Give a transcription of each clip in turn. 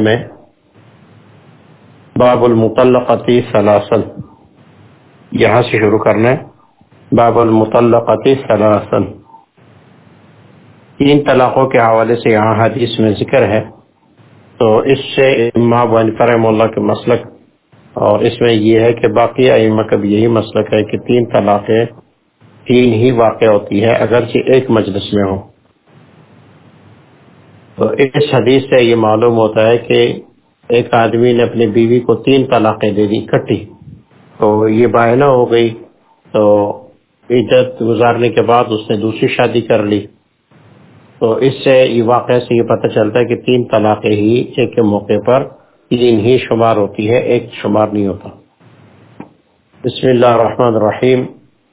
میں باب المطلقتی سلاسل یہاں سے شروع کرنا ہے۔ باب المطلقتی سلاسل تین طلاقوں کے حوالے سے یہاں حدیث میں ذکر ہے۔ تو اس سے امام رحم اللہ کے مسلک اور اس میں یہ ہے کہ باقی ائمہ کا بھی یہی مسلک ہے کہ تین طلاقیں تین ہی واقع ہوتی ہے اگرچہ ایک مجلس میں ہو تو اس حدیث سے یہ معلوم ہوتا ہے کہ ایک آدمی نے اپنی بیوی کو تین طلاقیں دے دی کٹی تو یہ بائنا ہو گئی۔ تو عزت گزارنے کے بعد اس نے دوسری شادی کر لی۔ تو اس سے یہ واقعہ سے یہ پتہ چلتا ہے کہ تین طلاقیں ہی ایک موقع پر تین ہی شمار ہوتی ہے، ایک شمار نہیں ہوتا۔ بسم اللہ الرحمن الرحیم۔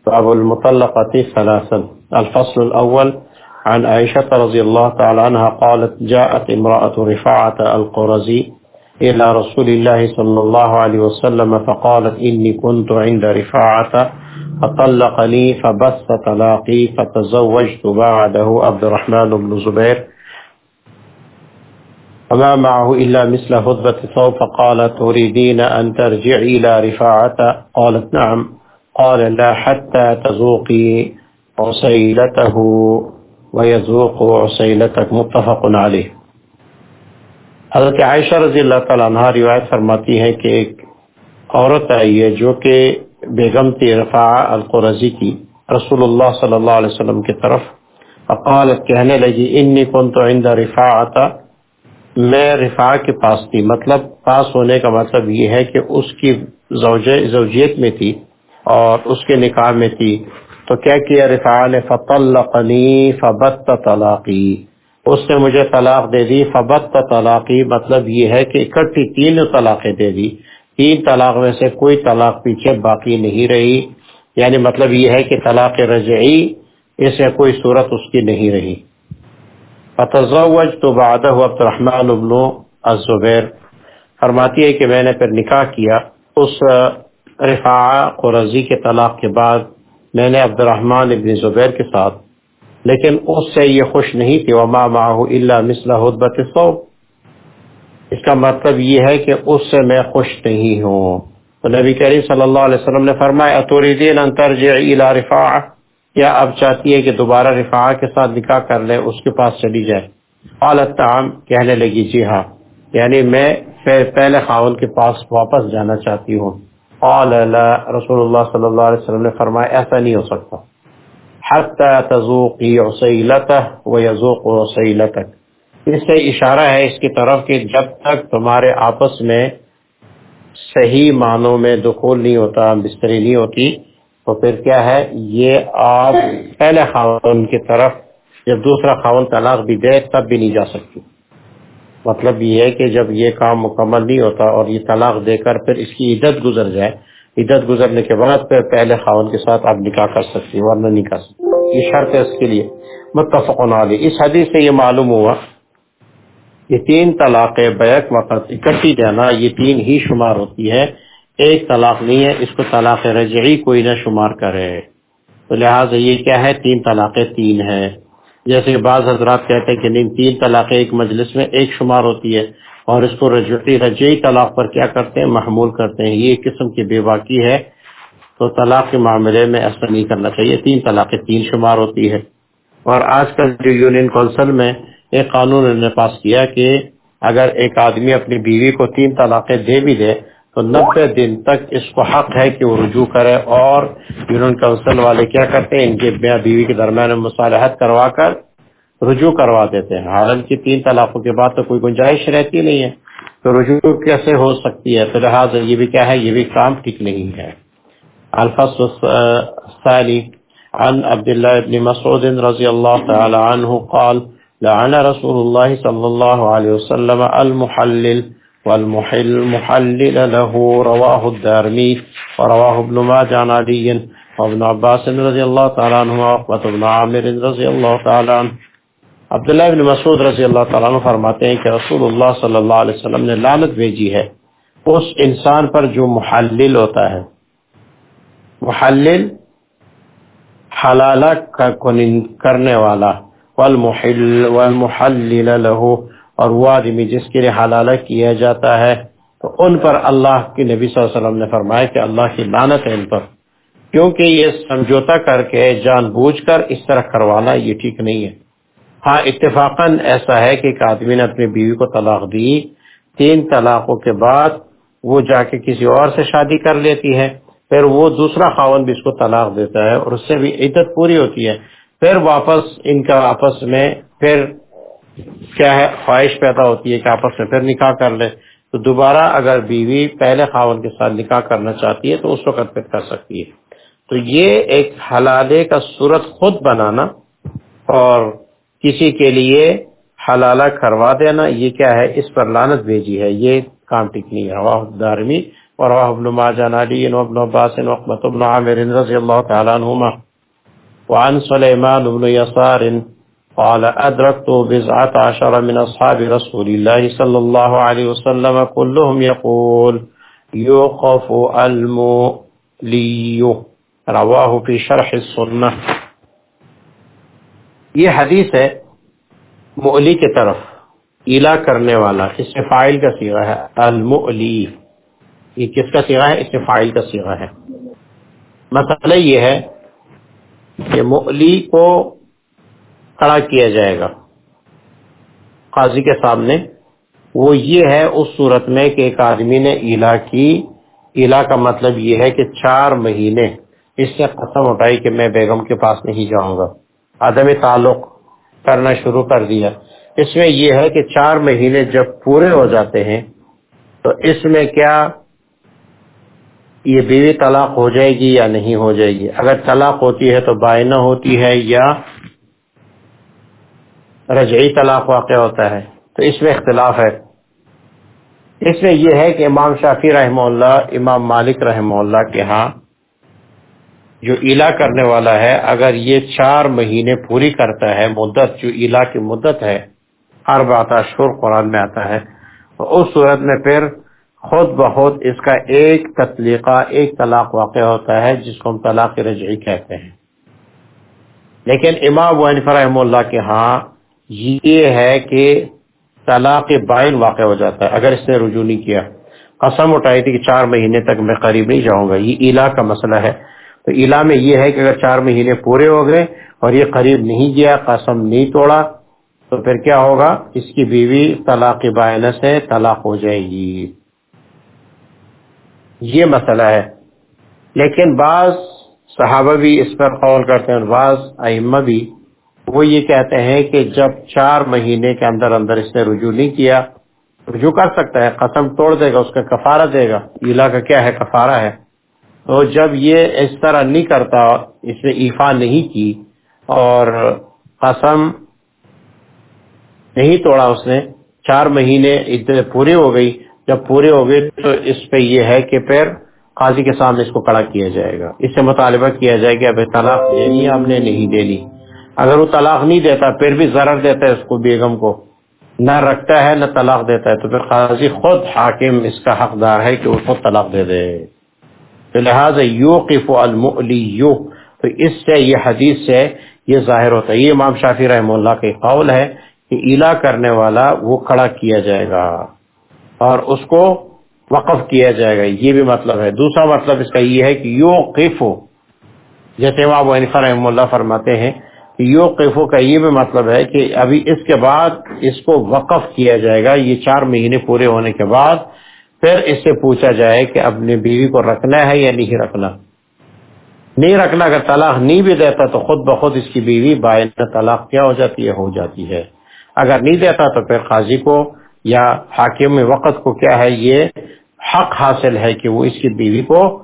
باب المطلقة ثلاثا۔ الفصل الأول عن عائشة رضي الله تعالى عنها قالت جاءت امرأة رفاعة القرزي إلى رسول الله صلى الله عليه وسلم فقالت إني كنت عند رفاعة فطلقني فبث طلاقي فتزوجت بعده عبد الرحمن بن زبير وما معه إلا مثل هدبة ثوب فقالت تريدين أن ترجعي إلى رفاعة؟ قالت نعم. قال لا حتى تذوقي عسيلته. ويذوق عسيلتك، متفق عليه۔ حضرت عائشہ رضی اللہ تعالیٰ عنہ روایت فرماتی ہے کہ ایک عورت آئی ہے جو کہ بیگم تھی، رفاع کی، رسول اللہ صلی اللہ علیہ وسلم کی طرف۔ فقالت، کہنے لگی، انی کنت عند رفاعتا میں رفاع کے پاس تھی۔ مطلب پاس ہونے کا مطلب یہ ہے کہ اس کی زوجیت میں تھی اور اس کے نکاح میں تھی۔ تو کیا کیا رفاع نے فطلقنی، فبت طلاقی۔ اس نے مجھے طلاق دے دی، فبت طلاقی مطلب یہ ہے کہ اکٹھی تین طلاقیں دے دی۔ تین طلاق میں سے کوئی طلاق پیچھے باقی نہیں رہی۔ یعنی مطلب یہ ہے کہ طلاق رجعی، اس میں کوئی صورت اس کی نہیں رہی۔ فتزوج تو بعدہ عبد الرحمن ابن الزبیر۔ فرماتی ہے کہ میں نے پھر نکاح کیا۔ اس رفاع قرضی کے طلاق کے بعد میں نے عبد الرحمن ابن زبیر کے ساتھ، لیکن اس سے یہ خوش نہیں تھی وما معه الا مثل حدبت الصوب اس کا مطلب یہ ہے کہ اس سے میں خوش نہیں ہوں۔ تو نبی کریم صلی اللہ علیہ وسلم نے فرمایا اتوریدین ان ترجعی الى رفاع یا اب چاہتی ہے کہ دوبارہ رفاع کے ساتھ نکاح کر لے، اس کے پاس چلی جائے۔ قالت تعام کہنے لگی جی ہاں۔ یعنی میں پہلے خاون کے پاس واپس جانا چاہتی ہوں۔ قال لا، رسول اللہ صلی اللہ علیہ وسلم نے فرمایا، ایسا نہیں ہو سکتا۔ حتی تذوقی عسیلتہ و یذوق عسیلتک اس سے اشارہ ہے اس کی طرف کہ جب تک تمہارے آپس میں صحیح معنوں میں دخول نہیں ہوتا، بستری نہیں ہوتی، تو پھر کیا ہے؟ یہ آپ پہلے خاون کی طرف، جب دوسرا خاون طلاق بھی دے، تب بھی نہیں جا سکتی۔ مطلب یہ ہے کہ جب یہ کام مکمل نہیں ہوتا اور یہ طلاق دے کر پھر اس کی عدت گزر جائے، عدت گزرنے کے بعد پھر پہلے خاون کے ساتھ آپ نکاح کر سکتی ورنہ نہیں کر سکتی یہ شرط ہے اس کے لیے۔ متفق علی اس حدیث سے یہ معلوم ہوا، یہ تین طلاقیں بیک وقت اکٹھی دینا، یہ تین ہی شمار ہوتی ہے ایک طلاق نہیں ہے، اس کو طلاق رجعی کوئی نہ شمار کرے۔ تو لہٰذا یہ کیا ہے؟ تین طلاقیں تین ہے جیسے کہ بعض حضرات کہتے ہیں کہ نہیں، تین طلاقیں ایک مجلس میں ایک شمار ہوتی ہے اور اس کو رجعی رجعی طلاق پر کیا کرتے ہیں؟ محمول کرتے ہیں۔ یہ قسم کی بے باقی ہے۔ تو طلاق کے معاملے میں ایسا نہیں کرنا چاہیے۔ تین طلاقیں تین شمار ہوتی ہے۔ اور آج کل جو یونین کونسل میں ایک قانون نے پاس کیا کہ اگر ایک آدمی اپنی بیوی کو تین طلاقیں دے بھی دے تو نبے دن تک اس کو حق ہے کہ وہ رجوع کرے اور یونین کونسل والے کیا کرتے ہیں؟ ان کے بیوی کے درمیان مصالحت کروا کر رجوع کروا دیتے ہیں۔ حالانکہ تین طلاقوں کے بعد تو کوئی گنجائش رہتی نہیں ہے۔ تو رجوع کیسے ہو سکتی ہے؟ تو لہٰذا یہ بھی کیا ہے؟ یہ بھی کام ٹھیک نہیں ہے۔ الفصل الثاني عن عبد الله بن مسعود رضي الله تعالى عنه قال، لعن رسول الله صلى الله عليه وسلم المحلل والمحل محلل له، رواه الدارمي، ورواه ابن ماجه عن علي وابن عباس رضي الله تعالى عنه وعقبة بن عامر رضي الله تعالى عنه. عبداللہ بن مسعود رضی اللہ تعالیٰ عنہ فرماتے ہیں کہ رسول اللہ صلی اللہ علیہ وسلم نے لعنت بھیجی ہے۔ اس انسان پر جو محلل ہوتا ہے، محلل حلالہ کرنے والا، والمحل، والمحلل له اور وہ آدمی جس کے لیے حلالہ کیا جاتا ہے، تو ان پر اللہ کے نبی صلی اللہ علیہ وسلم نے فرمایا کہ اللہ کی لانت ہے ان پر۔ کیونکہ یہ سمجھوتا کر کے جان بوجھ کر اس طرح کروانا یہ ٹھیک نہیں ہے۔ ہاں اتفاقاً ایسا ہے کہ ایک آدمی نے اپنی بیوی کو طلاق دی، تین طلاقوں کے بعد وہ جا کے کسی اور سے شادی کر لیتی ہے، پھر وہ دوسرا خاون بھی اس کو طلاق دیتا ہے اور اس سے بھی عدت پوری ہوتی ہے۔ پھر واپس، ان کا آپس میں پھر کیا ہے، خواہش پیدا ہوتی ہے کہ آپس میں پھر نکاح کر لے تو دوبارہ اگر بیوی پہلے خاون کے ساتھ نکاح کرنا چاہتی ہے تو اس وقت پھر کر سکتی ہے۔ تو یہ ایک حلالے کا صورت خود بنانا اور کسی کے لیے حلالہ کروا دینا، یہ کیا ہے، اس پر لانت بھیجی ہے۔ یہ کام ٹھیک نہیں ہے دارمی اور ابن ماجان علی ابن عباس وقمت ابن عامر رضی اللہ تعالی عنہما۔ وعن سلیمان بن یسار قال ادركت بزعة عشر من اصحاب رسول الله صلى الله عليه وسلم كلهم يقول يوقف المؤلي. رواه في شرح السنة. یہ حدیث ہے مؤلی کی طرف، ایلا کرنے والا، اس میں فائل کا سیغہ ہے، المؤلی. یہ کس کا سیغہ ہے؟ اس میں فائل کا سیغہ ہے۔ مسئلہ یہ ہے کہ مؤلی کو کھڑا کیا جائے گا۔ قاضی کے سامنے وہ یہ ہے اس صورت میں کہ ایک آدمی نے ایلا کی۔ ایلا کا مطلب یہ ہے کہ چار مہینے اس سے قسم اٹھائی کہ میں بیگم کے پاس نہیں جاؤں گا۔ عدم تعلق کرنا شروع کر دیا۔ اس میں یہ ہے کہ چار مہینے جب پورے ہو جاتے ہیں تو اس میں کیا یہ بیوی طلاق ہو جائے گی یا نہیں ہو جائے گی؟ اگر طلاق ہوتی ہے تو بائنہ ہوتی ہے یا رجعی طلاق واقع ہوتا ہے۔ تو اس میں اختلاف ہے۔ اس میں یہ ہے کہ امام شافی رحمہ اللہ، امام مالک رحمہ اللہ کے ہاں جو ایلا کرنے والا ہے، اگر یہ چار مہینے پوری کرتا ہے، مدت جو ایلا کی مدت ہے ہر بات شور قرآن میں آتا ہے۔ تو اس صورت میں پھر خود بخود اس کا ایک تطلیقہ، ایک طلاق واقع ہوتا ہے، جس کو ہم طلاق رجعی کہتے ہیں۔ لیکن امام ونف رحم اللہ کے ہاں یہ ہے کہ طلاق بائن واقع ہو جاتا ہے، اگر اس نے رجوع نہیں کیا۔ قسم اٹھائی تھی کہ چار مہینے تک میں قریب نہیں جاؤں گا۔ یہ ایلا کا مسئلہ ہے۔ تو ایلا میں یہ ہے کہ اگر چار مہینے پورے ہو گئے اور یہ قریب نہیں گیا، قسم نہیں توڑا، تو پھر کیا ہوگا؟ اس کی بیوی طلاق بائن سے طلاق ہو جائے گی۔ یہ مسئلہ ہے۔ لیکن بعض صحابہ بھی اس پر قول کرتے ہیں اور بعض ائمہ بھی وہ یہ کہتے ہیں کہ جب چار مہینے کے اندر اندر اس نے رجوع نہیں کیا، رجوع کر سکتا ہے، قسم توڑ دے گا، اس کا کفارہ دے گا۔ ایلا کا کیا ہے؟ کفارہ ہے۔ تو جب یہ اس طرح نہیں کرتا، اس نے ایفا نہیں کی اور قسم نہیں توڑا اس نے، چار مہینے اتنے پورے ہو گئی۔ جب پورے ہو گئے تو اس پہ یہ ہے کہ پھر قاضی کے سامنے اس کو کڑا کیا جائے گا۔ اس سے مطالبہ کیا جائے گا اب طلاق دینی ہم نے نہیں دینی۔ اگر وہ طلاق نہیں دیتا، پھر بھی ضرر دیتا ہے اس کو، بیگم کو۔ نہ رکھتا ہے، نہ طلاق دیتا ہے۔ تو پھر قاضی خود حاکم اس کا حقدار ہے کہ وہ خود طلاق دے دے۔ تو لہٰذا یو قف یو تو اس سے، یہ حدیث سے یہ ظاہر ہوتا ہے۔ یہ امام شافی رحم اللہ کے قول ہے کہ ایلا کرنے والا وہ کھڑا کیا جائے گا اور اس کو وقف کیا جائے گا۔ یہ بھی مطلب ہے۔ دوسرا مطلب اس کا یہ ہے کہ یو قف جیسے امام رحم اللہ فرماتے ہیں یو قفو کا یہ بھی مطلب ہے کہ ابھی اس کے بعد اس کو وقف کیا جائے گا، یہ چار مہینے پورے ہونے کے بعد پھر اس سے پوچھا جائے کہ اپنی بیوی کو رکھنا ہے یا نہیں رکھنا۔ نہیں رکھنا اگر طلاق نہیں بھی دیتا تو خود بخود اس کی بیوی بائن طلاق کیا ہو جاتی ہے؟ ہو جاتی ہے۔ اگر نہیں دیتا تو پھر قاضی کو یا حاکم وقت کو کیا ہے؟ یہ حق حاصل ہے کہ وہ اس کی بیوی کو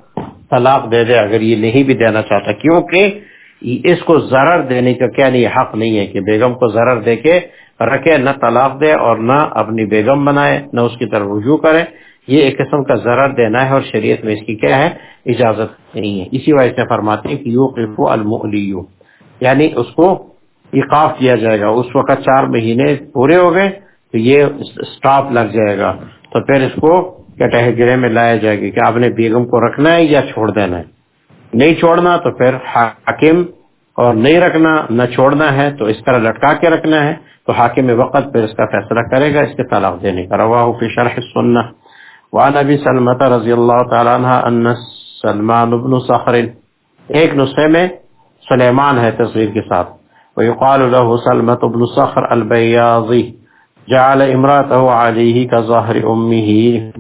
طلاق دے دے، اگر یہ نہیں بھی دینا چاہتا۔ کیونکہ اس کو ضرر دینے کا کیا نہیں، حق نہیں ہے کہ بیگم کو ضرر دے کے رکھے، نہ طلاق دے اور نہ اپنی بیگم بنائے، نہ اس کی طرف رجوع کرے۔ یہ ایک قسم کا ضرر دینا ہے اور شریعت میں اس کی کیا ہے؟ اجازت نہیں ہے۔ اسی وجہ سے فرماتے ہیں کہ یو قفو الملیو یعنی اس کو ایقاف کیا جائے گا۔ اس وقت چار مہینے پورے ہو گئے تو یہ سٹاپ لگ جائے گا۔ تو پھر اس کو کٹہ گرے میں لایا جائے گا کہ آپ نے بیگم کو رکھنا ہے یا چھوڑ دینا ہے۔ نہیں چھوڑنا تو پھر حاکم اور نہیں رکھنا، نہ چھوڑنا ہے تو اس طرح لٹکا کے رکھنا ہے۔ تو حاکم وقت پھر اس کا فیصلہ کرے گا، اس کے طلاق دینے کا۔ رواہ فی شرح السنہ۔ وعن ابی سلمت رضی اللہ تعالیٰ عنہ ان سلمان بن صخر، ایک نسخے میں سلیمان ہے تصویر کے ساتھ۔ ویقال له سلمت بن صخر البیاضی، جعل امراته علیہ کا ظاہر امیہ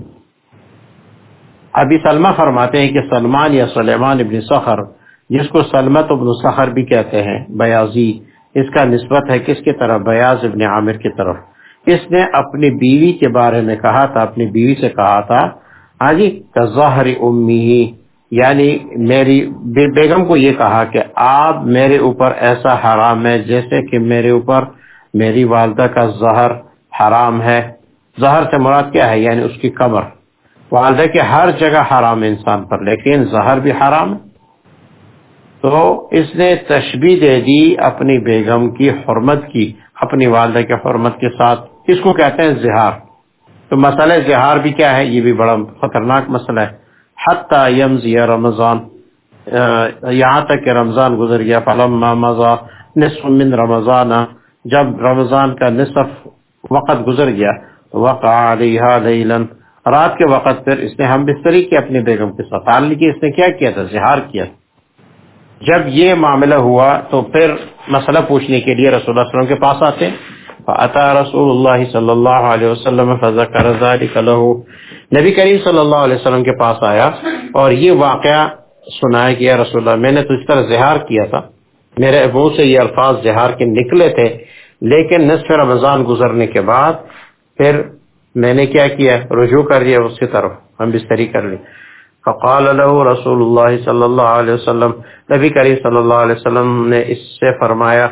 ابی سلمہ فرماتے ہیں کہ سلمان یا سلیمان ابن سخر، جس کو سلمت ابن سخر بھی کہتے ہیں بیازی اس کا نسبت ہے کس کی طرف؟ بیاض ابن عامر کی طرف۔ اس نے اپنی بیوی کے بارے میں کہا تھا، اپنی بیوی سے کہا تھا ہاں جی ظاہر امی یعنی میری بیگم کو یہ کہا کہ آپ میرے اوپر ایسا حرام ہے جیسے کہ میرے اوپر میری والدہ کا زہر حرام ہے۔ زہر سے مراد کیا ہے؟ یعنی اس کی کمر۔ والدہ کے ہر جگہ حرام انسان پر، لیکن زہر بھی حرام تو اس نے تشبیح دے دی اپنی بیگم کی حرمت کی، اپنی والدہ کے حرمت کے ساتھ۔ اس کو کہتے ہیں زہار۔ تو مسئلہ زہار بھی کیا ہے؟ یہ بھی بڑا خطرناک مسئلہ ہے۔ حتی یمزی رمضان یہاں تک کہ رمضان گزر گیا۔ فلما مزا نصف من رمضان، جب رمضان کا نصف وقت گزر گیا، وقع علیہا لیلن رات کے وقت پھر اس نے ہم بستری کی اپنی بیگم کے ساتھ کی اس نے کیا کیا تھا؟ زہار کیا۔ تھا جب یہ معاملہ ہوا تو پھر مسئلہ پوچھنے کے لیے رسول اللہ علیہ وسلم کے پاس آتے۔ فاتا رسول اللہ صلی اللہ علیہ وسلم فذکر ذلك له۔ نبی کریم صلی اللہ علیہ وسلم کے پاس آیا اور یہ واقعہ سنایا کہ رسول اللہ، میں نے تو اس طرح زہار کیا تھا۔ میرے منہ سے یہ الفاظ زہار کے نکلے تھے، لیکن نصف رمضان گزرنے کے بعد پھر میں نے کیا کیا؟ رجوع کر دیا اس کی طرف، ہم بستری کر لی۔ فقال له رسول اللہ صلی اللہ علیہ وسلم، نبی کریم صلی اللہ علیہ وسلم نے اس سے فرمایا،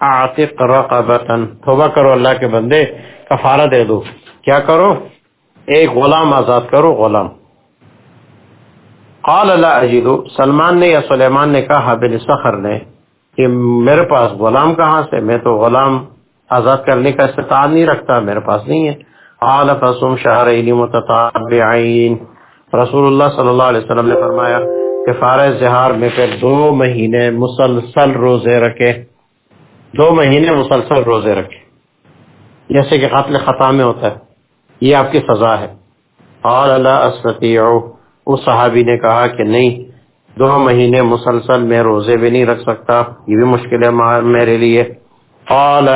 اعتق رقبتا، توبہ کرو اللہ کے بندے، کفارہ دے دو۔ کیا کرو؟ ایک غلام آزاد کرو، غلام۔ قال لا اجدو سلمان نے یا سلیمان نے کہا بن سخر نے، کہ میرے پاس غلام کہاں سے؟ میں تو غلام آزاد کرنے کا استطاعت نہیں رکھتا، میرے پاس نہیں ہے۔ قال فصم شهرين متتابعين. رسول اللہ صلی اللہ علیہ وسلم نے فرمایا کہ فارغ زہار میں پھر دو مہینے مسلسل روزے رکھے۔ دو مہینے مسلسل روزے رکھے۔ جیسے کہ قتل خطا میں ہوتا ہے، یہ آپ کی سزا ہے۔ قال لا استطيع اس صحابی نے کہا کہ نہیں، دو مہینے مسلسل میں روزے بھی نہیں رکھ سکتا، یہ بھی مشکل ہے میرے لیے۔ قال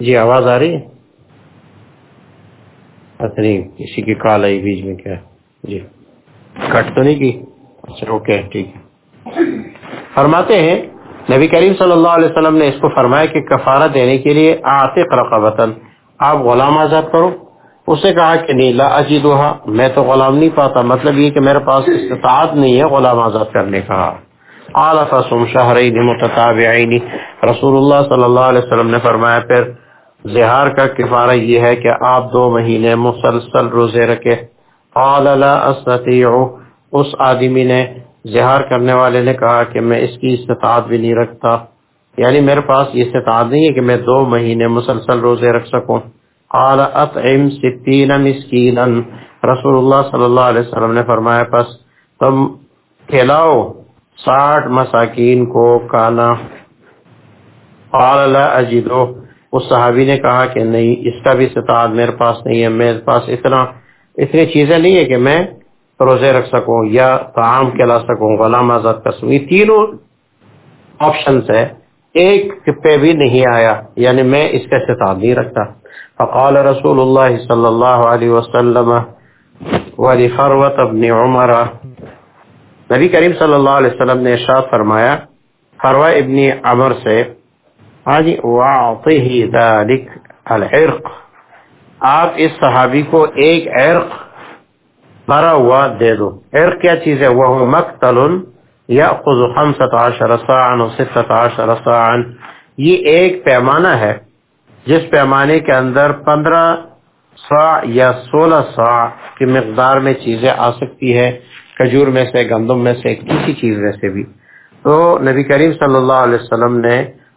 جی آواز آ رہی ہے؟ اچھا نہیں کسی کی کال آئی بیچ میں، کیا؟ جی کٹ تو نہیں کی؟ اچھا اوکے، ٹھیک ہے۔ فرماتے ہیں، نبی کریم صلی اللہ علیہ وسلم نے اس کو فرمایا کہ کفارہ دینے کے لیے آتق رقبتن آپ غلام آزاد کرو۔ اس نے کہا کہ نہیں، لا اجیدوہا میں تو غلام نہیں پاتا۔ مطلب یہ کہ میرے پاس استطاعت نہیں ہے غلام آزاد کرنے کا۔ قال فصم شہرین متتابعین۔ رسول اللہ صلی اللہ علیہ وسلم نے فرمایا، پھر زہار کا کفارہ یہ ہے کہ آپ دو مہینے مسلسل روزے رکھے قال لا استطيع اس آدمی نے زہار کرنے والے نے کہا کہ میں اس کی استطاعت بھی نہیں رکھتا۔ یعنی میرے پاس یہ استطاعت نہیں ہے کہ میں دو مہینے مسلسل روزے رکھ سکوں۔ قال اطعم ستین مسکینا۔ رسول اللہ صلی اللہ علیہ وسلم نے فرمایا، پس تم کھلاؤ ساٹھ مساکین کو کانا قال لا اجدو۔ اس صحابی نے کہا کہ نہیں، اس کا بھی استطاعت میرے پاس نہیں ہے، میرے پاس اتنا، اتنی چیزیں نہیں ہے کہ میں روزے رکھ سکوں یا تعام کھلا سکوں، غلام آزاد کر سکوں۔ یہ تینوں آپشنس ہے ایک پہ بھی نہیں آیا یعنی میں اس کا استطاعت نہیں رکھتا۔ فقال رسول اللہ صلی اللہ علیہ وسلم ولی فروت ابن عمر۔ نبی کریم صلی اللہ علیہ وسلم نے ارشاد فرمایا فروا ابن عمر سے ہاں جی واطی ذلك العرق۔ آپ اس صحابی کو ایک عرق بھرا ہوا دے دو۔ عرق کیا چیز ہے؟ وہ مقتل یاخذ خمسۃ عشر و ستۃ یہ ایک پیمانہ ہے جس پیمانے کے اندر پندرہ سا یا سولہ سا کی مقدار میں چیزیں آ سکتی ہے کھجور میں سے، گندم میں سے، کسی چیز میں سے بھی۔ تو نبی کریم صلی اللہ علیہ وسلم نے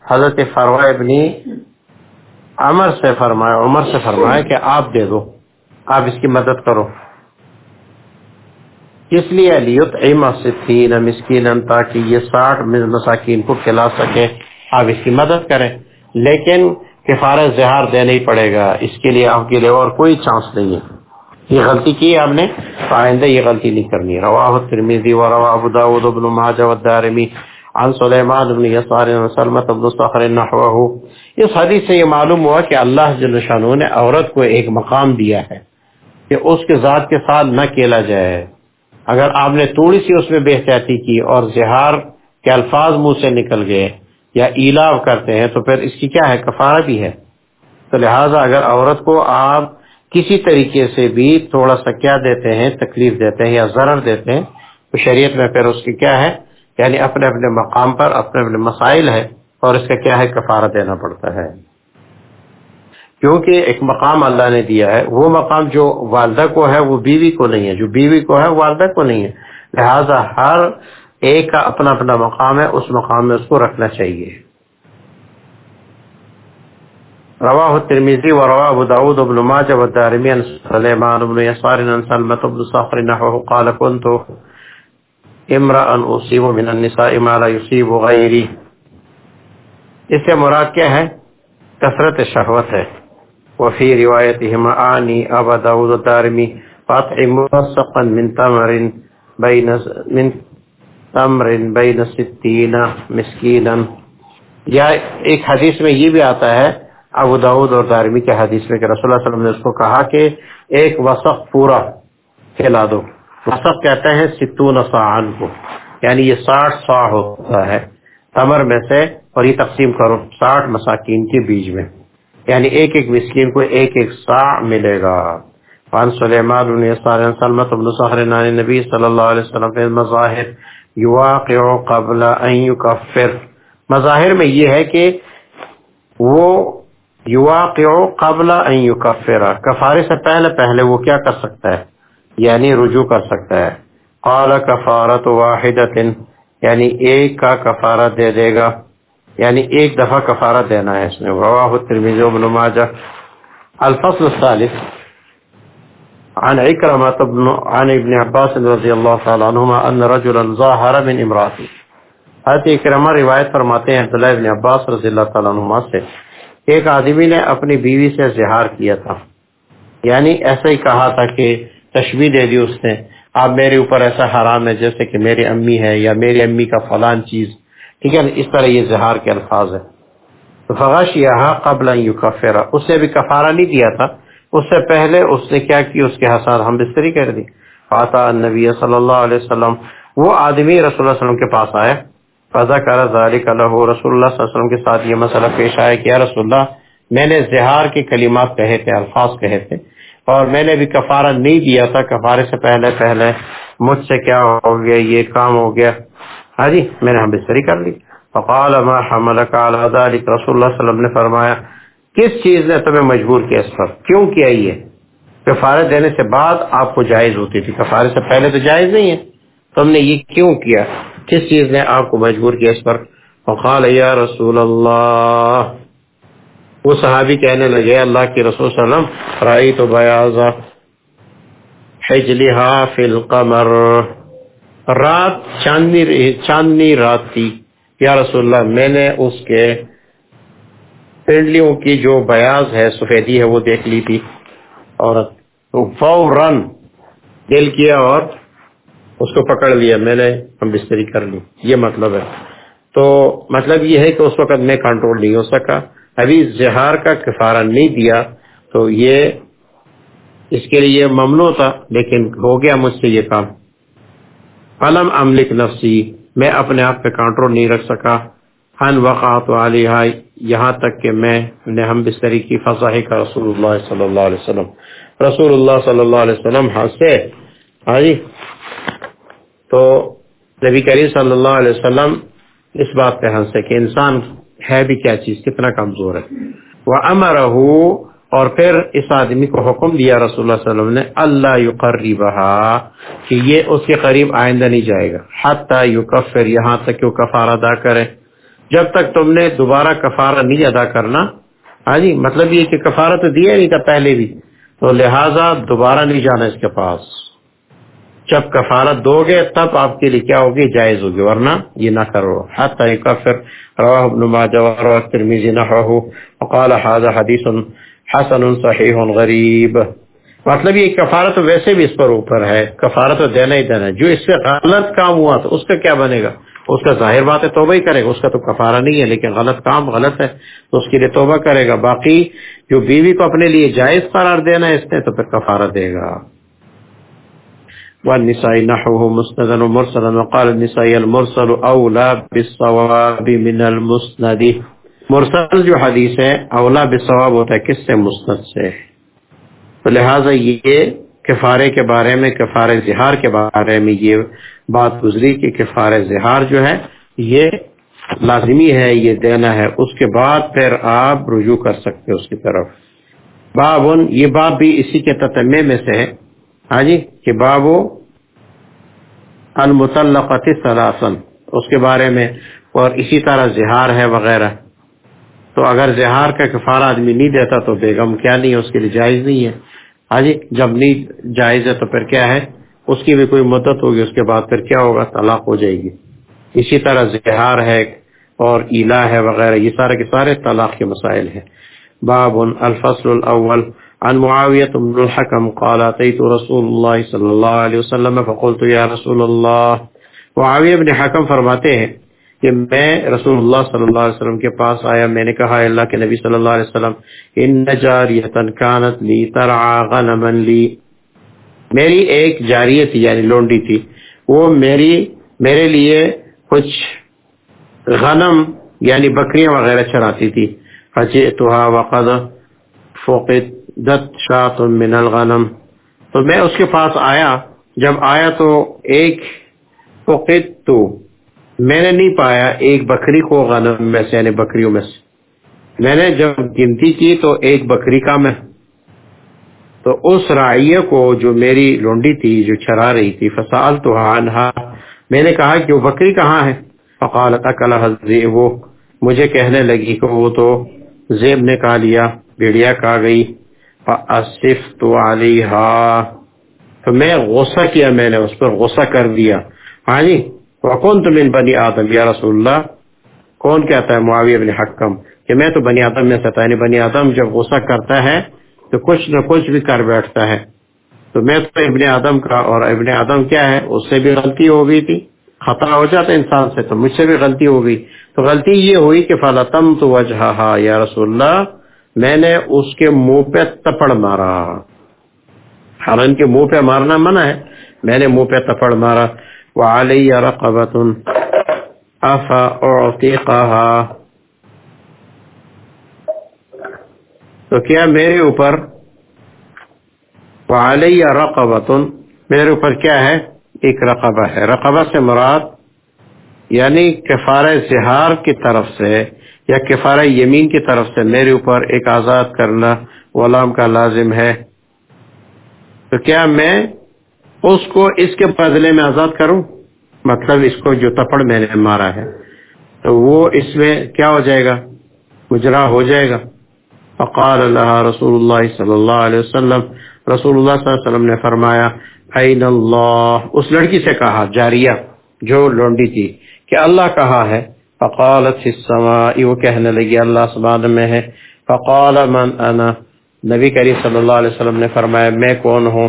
حضرت فروا ابن عمر سے فرمایا، عمر سے فرمایا کہ آپ دے دو، آپ اس کی مدد کرو۔ اس لیے علیت ستین مسکین تاکہ یہ ساٹھ مساکین کو کھلا سکے آپ اس کی مدد کریں۔ لیکن کفارت زہار دینا ہی پڑے گا۔ اس کے لیے آپ کے لیے اور کوئی چانس نہیں ہے۔ یہ غلطی کی آپ نے؟ آئندہ یہ غلطی نہیں کرنی۔ رواہ ترمیزی و رواہ ابو داود ابن ماجہ و الدارمی۔ عن سلیمان بن یسار سلمت بن صخر نحوہ۔ اس حدیث سے یہ معلوم ہوا کہ اللہ جل شانو نے عورت کو ایک مقام دیا ہے کہ اس کے ذات کے ساتھ نہ کیلا جائے۔ اگر آپ نے تھوڑی سی اس میں بے احتیاطی کی اور زہار کے الفاظ منہ سے نکل گئے یا ایلاو کرتے ہیں تو پھر اس کی کیا ہے؟ کفارہ بھی ہے۔ تو لہٰذا اگر عورت کو آپ کسی طریقے سے بھی تھوڑا سا کیا دیتے ہیں، تکلیف دیتے ہیں یا ضرر دیتے ہیں، تو شریعت میں پھر اس کی کیا ہے؟ یعنی اپنے اپنے مقام پر، اپنے اپنے مسائل ہے اور اس کا کیا ہے؟ کفارہ دینا پڑتا ہے۔ کیونکہ ایک مقام اللہ نے دیا ہے، وہ مقام جو والدہ کو ہے، وہ بیوی کو نہیں ہے۔ جو بیوی کو ہے والدہ کو نہیں ہے۔ لہذا ہر ایک کا اپنا اپنا مقام ہے، اس مقام میں اس کو رکھنا چاہیے۔ رواه الترمذي ورواه ابو داود بن ماجه والدارمي عن سليمان بن يسار عن سلمة بن صخر نحوه قال كنت امرا اصيب من النساء ما لا يصيب غيري. اس سے مراد کیا ہے؟ کثرت شہوت ہے. وفي روايتهما آني ابا داود الدارمي فاطع مرسقا من تمر بين من تمر بين ستين مسكينا یا ایک حدیث میں یہ بھی آتا ہے، ابو داود اور دارمی کے حدیث میں کہ رسول اللہ صلی اللہ علیہ وسلم نے اس کو کہا کہ ایک وسق پورا کھلا دو۔ وسق کہتے ہیں ستون ساعن کو یعنی یہ ساٹھ سا ہوتا ہے تمر میں سے اور یہ تقسیم کرو ساٹھ مساکین کے بیچ میں. یعنی ایک ایک مسکین کو ایک ایک سا ملے گا. فان سلیمان بن سلمت بن سحر نبی صلی اللہ علیہ وسلم فی المظاہر یواقع قبل ان یکفر. مظاہر میں یہ ہے کہ وہ یواقع قبل ان یکفر. کفارے سے پہلے پہلے وہ کیا کر سکتا ہے؟ یعنی رجوع کر سکتا ہے۔ قال کفارت واحدت یعنی ایک کا کفارہ دے دے گا۔ یعنی ایک دفعہ کفارہ دینا ہے اس میں۔ رواہ الترمذی ابن ماجہ۔ الفصل الثالث۔ عن عكرمة بن، عن ابن عباس رضی اللہ تعالی عنہما ان رجلا ظاهر من امراته حضرت اکرمہ روایت فرماتے ہیں، عبداللہ ابن عباس رضی اللہ تعالی عنہما سے، ایک آدمی نے اپنی بیوی سے زہار کیا تھا۔ یعنی ایسا ہی کہا تھا کہ تشبیح دے دی اس نے، آپ میرے اوپر ایسا حرام ہے جیسے کہ میری امی ہے یا میری امی کا فلان چیز۔ ٹھیک ہے، اس طرح یہ زہار کے الفاظ ہے فغش یہاں قبل اس بھی کفارہ نہیں دیا تھا۔ اس سے پہلے اس نے کیا کی؟ اس کے حساب ہم بستری کر دی۔ فاطا نبی صلی اللہ علیہ وسلم، وہ آدمی رسول اللہ علیہ وسلم کے پاس آئے فضا کر ذالک له رسول اللہ صلی اللہ علیہ وسلم کے ساتھ یہ مسئلہ پیش آیا کہ یا رسول اللہ، میں نے زہار کے کلمات کہے تھے، الفاظ کہے تھے۔ اور میں نے بھی کفارہ نہیں دیا تھا، کفارے سے پہلے پہلے مجھ سے کیا ہو گیا، یہ کام ہو گیا۔ ہاں جی میں نے ہم بستری کر لی۔ فقال ما حملك على ذلك رسول اللہ صلی اللہ علیہ وسلم نے فرمایا، کس چیز نے تمہیں مجبور کیا اس پر؟ کیوں کیا یہ؟ کفارے دینے سے بعد آپ کو جائز ہوتی تھی۔ کفارے سے پہلے تو جائز نہیں ہے۔ تم نے یہ کیوں کیا؟ کس چیز نے آپ کو مجبور کیا اس پر؟ وقال یا رسول اللہ! وہ صحابی کہنے لگے، اللہ کی رسول صلی اللہ علیہ وسلم رائی تو بیاضا حجلہا فی القمر۔ رات چاندنی چاندنی رات تھی۔ یا رسول اللہ، میں نے اس کے پنڈلیوں کی جو بیاض ہے، سفیدی ہے، وہ دیکھ لی تھی۔ اور فوراً دل کیا اور اس کو پکڑ لیا۔ میں نے ہم بستری کر لی۔ یہ مطلب ہے۔ تو مطلب یہ ہے کہ اس وقت میں کنٹرول نہیں ہو سکا۔ ابھی زہار کا کفارہ نہیں دیا تو یہ اس کے لیے ممنوع تھا، لیکن ہو گیا مجھ سے یہ کام۔ علم املک نفسی میں اپنے آپ پہ کنٹرول نہیں رکھ سکا۔ ہن وقات علی یہاں تک کہ میں نے ہم بستری کی فضاح کا رسول اللہ صلی اللہ علیہ وسلم۔ رسول اللہ صلی اللہ علیہ وسلم ہنسے ہاں جی۔ تو نبی کریم صلی اللہ علیہ وسلم اس بات پہ ہنسے کہ انسان ہے بھی کیا چیز، کتنا کمزور ہے۔ وہ امر اور پھر اس آدمی کو حکم دیا رسول اللہ علیہ وسلم نے اللہ یقری بہا کہ یہ اس کے قریب آئندہ نہیں جائے گا۔ حتی یکفر یہاں تک کہ وہ کفار ادا کرے۔ جب تک تم نے دوبارہ کفارہ نہیں ادا کرنا ہاں جی مطلب یہ کہ کفارہ تو دیا نہیں تھا پہلے بھی۔ تو لہٰذا دوبارہ نہیں جانا اس کے پاس۔ جب کفارت دو گے تب آپ کے لیے کیا ہوگی؟ جائز ہوگی، ورنہ یہ نہ کرو۔ حتی کفر رواہ ابن ماجہ ورواہ ترمیزی نحوہ وقال حاضر حدیث حسن صحیح غریب۔ مطلب یہ کفارت ویسے بھی اس پر اوپر ہے، کفارت دینا ہی دینا جو اس سے غلط کام ہوا تو اس کا کیا بنے گا؟ اس کا ظاہر بات ہے، توبہ ہی کرے گا، اس کا تو کفارہ نہیں ہے، لیکن غلط کام غلط ہے، تو اس کے لیے توبہ کرے گا۔ باقی جو بیوی کو اپنے لیے جائز قرار دینا ہے، اس نے تو پھر کفارہ دے گا۔ والنساء نحوه مسندا ومرسلا وقال النساء المرسل اولا بالصواب من المسند. مرسل جو حدیث ہے اولا بالصواب ہوتا ہے، کس سے؟ مسند سے. تو لہٰذا یہ کفارے کے بارے میں کفار زہار کے بارے میں یہ بات گزری کہ کفار زہار جو ہے، یہ لازمی ہے، یہ دینا ہے۔ اس کے بعد پھر آپ رجوع کر سکتے اس کی طرف۔ بابن یہ باب بھی اسی کے تتمے میں سے ہے۔ ہاں جی کہ بابو المتلقت سلاسن اس کے بارے میں، اور اسی طرح زہار ہے وغیرہ۔ تو اگر زہار کا کفارہ آدمی نہیں دیتا تو بیگم کیا نہیں ہے؟ اس کے لیے جائز نہیں ہے۔ ہاں جی جب نہیں جائز ہے تو پھر کیا ہے؟ اس کی بھی کوئی مدت ہوگی، اس کے بعد پھر کیا ہوگا؟ طلاق ہو جائے گی۔ اسی طرح زہار ہے اور ایلا ہے وغیرہ، یہ سارے کے سارے طلاق کے مسائل ہیں۔ باب الفصل الاول عن معاوية بن الحكم قال اتيت رسول الله صلى الله عليه وسلم فقلت يا رسول الله معاویہ بن حکم فرماتے ہیں کہ میں رسول اللہ صلی اللہ علیہ وسلم کے پاس آیا، میں نے کہا اللہ کے نبی صلی اللہ علیہ وسلم، ان جاریتا کانت لی ترعا غنما لی۔ میری ایک جاریہ تھی یعنی لونڈی تھی۔ وہ میری، میرے لیے کچھ غنم یعنی بکریاں وغیرہ چراتی تھی۔ فجئتها وقد فقد دت شاط من الغنم۔ تو میں اس کے پاس آیا۔ جب آیا تو ایک تو میں نے نہیں پایا ایک بکری کو غنم میں سے یعنی بکریوں میں سے۔ میں نے جب گنتی کی تو ایک بکری کا میں۔ تو اس رائیہ کو جو میری لونڈی تھی، جو چرا رہی تھی فسال تو میں نے کہا کہ وہ بکری کہاں ہے؟ فقالت اکلہ وہ مجھے کہنے لگی کہ وہ تو زیب نے کہا لیا بیڑیا کہا گئی۔ تو تو میں غصہ کیا میں نے، اس پر غصہ کر دیا۔ ہاں جی کون تم ان بنی آدم؟ یا رسول اللہ، کون کہتا ہے معاویہ بن حکم، کہ میں تو بنی آدم میں ستا یعنی بنی آدم جب غصہ کرتا ہے تو کچھ نہ کچھ بھی کر بیٹھتا ہے۔ تو میں تو ابن آدم کا، اور ابن آدم کیا ہے؟ اس سے بھی غلطی ہو گئی تھی۔ خطرہ ہو جاتا انسان سے، تو مجھ سے بھی غلطی ہو گئی۔ تو غلطی یہ ہوئی کہ فلاطم تو وجہ یا رسول اللہ میں نے اس کے منہ پہ تپڑ مارا۔ حالان کے منہ پہ مارنا منع ہے۔ میں نے منہ پہ تپڑ مارا۔ وہ علیہ رقبت افا تو کیا میرے اوپر علیہ رقبت میرے اوپر کیا ہے؟ ایک رقبہ ہے۔ رقبہ سے مراد یعنی کفار زہار کی طرف سے یا کفارہ یمین کی طرف سے میرے اوپر ایک آزاد کرنا غلام کا لازم ہے۔ تو کیا میں اس کو اس کے بدلے میں آزاد کروں؟ مطلب اس کو جو تپڑ میں نے مارا ہے۔ تو وہ اس میں کیا ہو جائے گا؟ گجرا ہو جائے گا۔ فقال اللہ رسول اللہ صلی اللہ علیہ وسلم۔ رسول اللہ صلی اللہ علیہ وسلم نے فرمایا این اللہ؟ اس لڑکی سے کہا، جاریہ، جو لونڈی تھی، کہ اللہ کہا ہے فقالت فی السماء، وہ کہنے لگی، اللہ سبحانہ میں ہے۔ فقال، من انا؟ نبی کریم صلی اللہ علیہ وسلم نے فرمایا، میں کون ہوں؟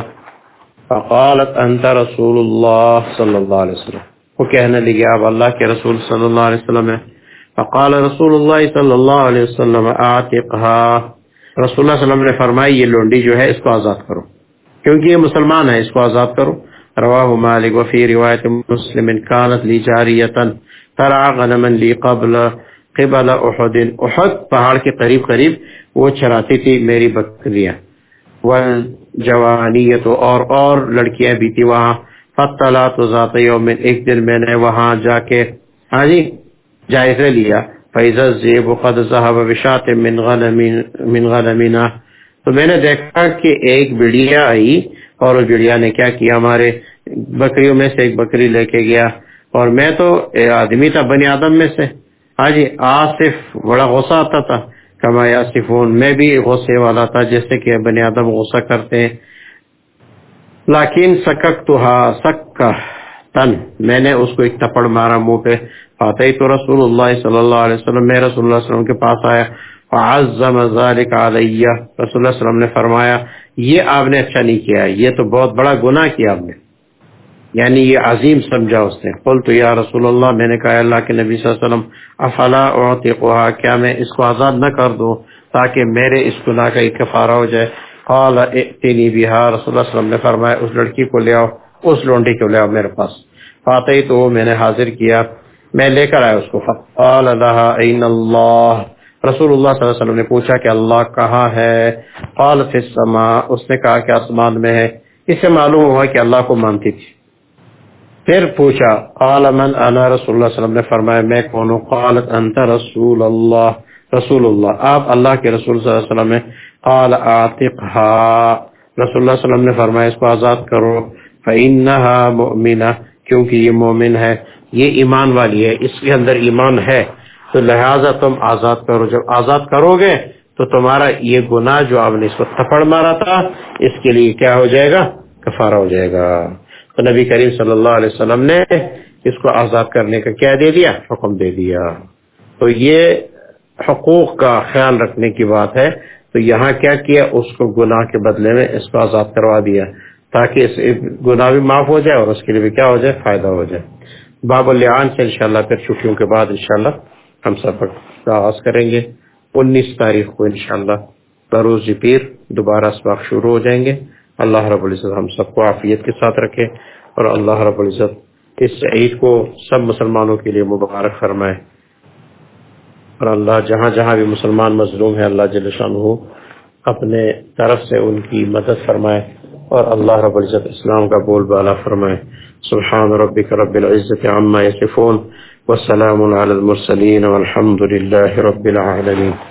فقالت، انت رسول اللہ صلی اللہ علیہ وسلم۔ وہ کہنے لگی، آپ اللہ کے رسول صلی اللہ علیہ وسلم ہے فقال رسول اللہ صلی اللہ علیہ وسلم آتقها رسول اللہ صلی اللہ علیہ وسلم نے فرمایا، یہ لونڈی جو ہے، اس کو آزاد کرو۔ کیونکہ یہ مسلمان ہے اس کو آزاد کرو۔ رواہ مالک، وفی روایت مسلم، کانت لی جاریتن ترا غنمن لی قبل قبل احد. احد پہاڑ کے قریب قریب وہ چراتی تھی میری بکریاں. والجوانیت اور اور لڑکیاں بھی تھی وہاں. فتلا تو ذات یوم، ایک دن میں نے وہاں جا کے ہاں جی جائزہ لیا. فیض زیب قد ذهب بشات من غنمین من غنمینا تو میں نے دیکھا کہ ایک بڑیا آئی اور اس بڑیا نے کیا کیا؟ ہمارے بکریوں میں سے ایک بکری لے کے گیا. اور میں تو آدمی تھا بنی آدم میں سے۔ ہاں جی آصف بڑا غصہ آتا تھا۔ کما یاسفون، میں بھی غصے والا تھا، جیسے کہ بنی آدم غصہ کرتے ہیں۔ لیکن سکک تو سک تن میں نے اس کو ایک تپڑ مارا منہ پہ۔ فاتح تو رسول اللہ صلی اللہ علیہ وسلم، میں رسول اللہ علیہ وسلم کے پاس آیا۔ فعظم ذلك علیہ، رسول اللہ علیہ وسلم نے فرمایا، یہ آپ نے اچھا نہیں کیا، یہ تو بہت بڑا گناہ کیا آپ نے۔ یعنی یہ عظیم سمجھا اس نے۔ قل تو یا رسول اللہ، میں نے کہا اللہ کے نبی صلی اللہ علیہ وسلم، افلا اعتقها کیا میں اس کو آزاد نہ کر دوں تاکہ میرے اس گناہ کا کفارہ ہو جائے؟ قال، ائتنی بها رسول اللہ علیہ وسلم نے فرمایا، اس لڑکی کو لے آؤ، اس لونڈی کو لے آؤ میرے پاس۔ فاتح تو میں نے حاضر کیا، میں لے کر آیا اس کو۔ فقال لها این اللہ؟ رسول اللہ صلی اللہ علیہ وسلم نے پوچھا کہ اللہ کہاں ہے؟ قال، فی السماء۔ اس نے کہا کہ آسمان میں ہے۔ اس سے معلوم ہوا کہ اللہ کو مانتی تھی۔ پھر پوچھا، قال من انا؟ رسول اللہ صلی اللہ علیہ وسلم نے فرمایا، میں کون ہوں؟ قالت انت رسول اللہ. رسول اللہ. آپ اللہ کے رسول صلی اللہ علیہ وسلم نے قال اعتقها رسول اللہ صلی اللہ علیہ وسلم نے فرمایا، اس کو آزاد کرو. فإنها مؤمنہ کیونکہ یہ مومن ہے، یہ ایمان والی ہے، اس کے اندر ایمان ہے. تو لہٰذا تم آزاد کرو. جب آزاد کرو گے، تو تمہارا یہ گناہ جو آپ نے اس کو تھپڑ مارا تھا، اس کے لیے کیا ہو جائے گا؟ کفارہ ہو جائے گا۔ تو نبی کریم صلی اللہ علیہ وسلم نے اس کو آزاد کرنے کا کیا دے دیا؟ حکم دے دیا۔ تو یہ حقوق کا خیال رکھنے کی بات ہے۔ تو یہاں کیا کیا؟ اس کو گناہ کے بدلے میں اس کو آزاد کروا دیا۔ تاکہ اس گناہ بھی معاف ہو جائے اور اس کے لیے بھی کیا ہو جائے؟ فائدہ ہو جائے۔ باب العان سے انشاءاللہ پھر چھٹیوں کے بعد انشاءاللہ ہم سبق کا آغاز کریں گے۔ انیس تاریخ کو انشاءاللہ بروز جی پیر دوبارہ اسباق شروع ہو جائیں گے۔ اللہ رب العزت ہم سب کو عافیت کے ساتھ رکھے اور اللہ رب العزت اس عید کو سب مسلمانوں کے لیے مبارک فرمائے۔ اور اللہ جہاں جہاں بھی مسلمان مظلوم ہے اللہ جل شاہ اپنے طرف سے ان کی مدد فرمائے اور اللہ رب العزت اسلام کا بول بالا فرمائے۔ سبحان ربك رب العزة عما يصفون والسلام على المرسلين والحمد لله رب العالمين